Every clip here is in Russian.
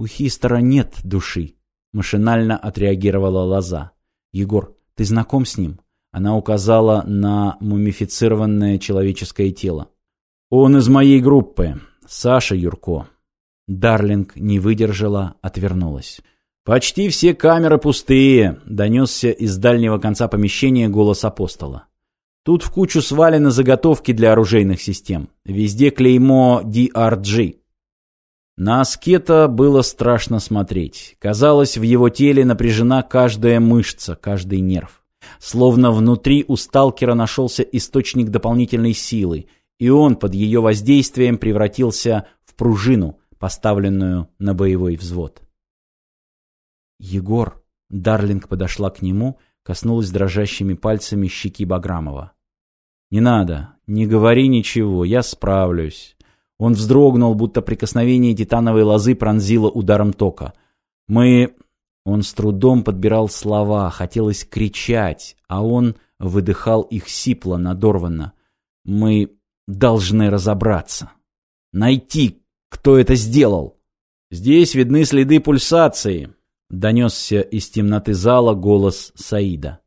«У Хистера нет души», — машинально отреагировала Лоза. «Егор, ты знаком с ним?» Она указала на мумифицированное человеческое тело. «Он из моей группы. Саша Юрко». Дарлинг не выдержала, отвернулась. «Почти все камеры пустые», — донесся из дальнего конца помещения голос апостола. «Тут в кучу свалены заготовки для оружейных систем. Везде клеймо DRG». На аскета было страшно смотреть. Казалось, в его теле напряжена каждая мышца, каждый нерв. Словно внутри у сталкера нашелся источник дополнительной силы, и он под ее воздействием превратился в пружину, поставленную на боевой взвод. «Егор!» Дарлинг подошла к нему, коснулась дрожащими пальцами щеки Баграмова. «Не надо, не говори ничего, я справлюсь». Он вздрогнул, будто прикосновение титановой лозы пронзило ударом тока. «Мы...» Он с трудом подбирал слова, хотелось кричать, а он выдыхал их сипло, надорванно. «Мы должны разобраться. Найти, кто это сделал. Здесь видны следы пульсации», — донесся из темноты зала голос Саида.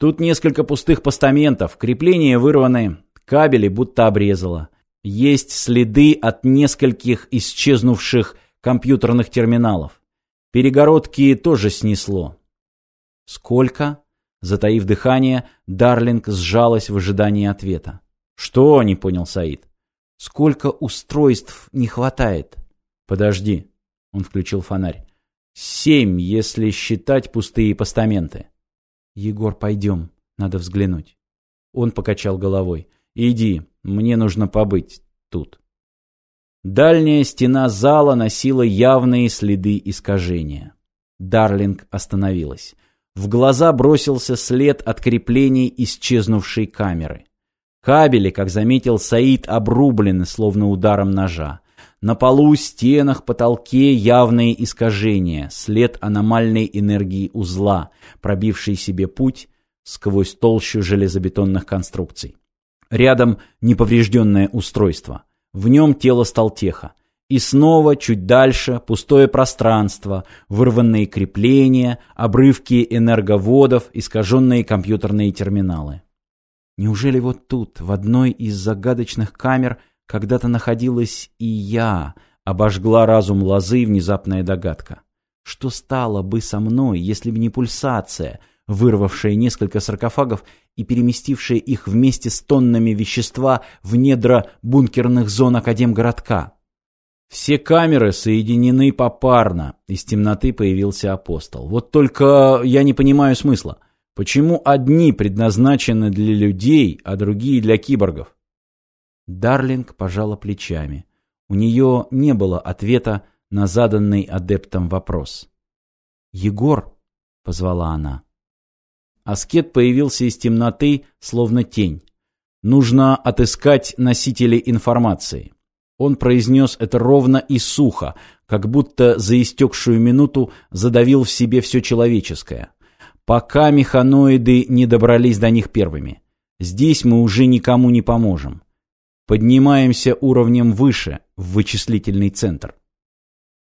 «Тут несколько пустых постаментов, крепления вырваны, кабели будто обрезало. Есть следы от нескольких исчезнувших компьютерных терминалов. Перегородки тоже снесло. «Сколько?» Затаив дыхание, Дарлинг сжалась в ожидании ответа. «Что?» — не понял Саид. «Сколько устройств не хватает?» «Подожди», — он включил фонарь. «Семь, если считать пустые постаменты». «Егор, пойдем, надо взглянуть». Он покачал головой. «Иди, мне нужно побыть тут». Дальняя стена зала носила явные следы искажения. Дарлинг остановилась. В глаза бросился след от креплений исчезнувшей камеры. Кабели, как заметил Саид, обрублены, словно ударом ножа. На полу, стенах, потолке явные искажения, след аномальной энергии узла, пробивший себе путь сквозь толщу железобетонных конструкций. Рядом неповрежденное устройство. В нем тело Сталтеха. И снова, чуть дальше, пустое пространство, вырванные крепления, обрывки энерговодов, искаженные компьютерные терминалы. Неужели вот тут, в одной из загадочных камер, когда-то находилась и я, обожгла разум лозы внезапная догадка. Что стало бы со мной, если бы не пульсация — вырвавшая несколько саркофагов и переместившая их вместе с тоннами вещества в недра бункерных зон Академгородка. Все камеры соединены попарно. Из темноты появился апостол. Вот только я не понимаю смысла. Почему одни предназначены для людей, а другие для киборгов? Дарлинг пожала плечами. У нее не было ответа на заданный адептом вопрос. «Егор», — позвала она. Аскет появился из темноты, словно тень. Нужно отыскать носителей информации. Он произнес это ровно и сухо, как будто за истекшую минуту задавил в себе все человеческое. Пока механоиды не добрались до них первыми. Здесь мы уже никому не поможем. Поднимаемся уровнем выше, в вычислительный центр.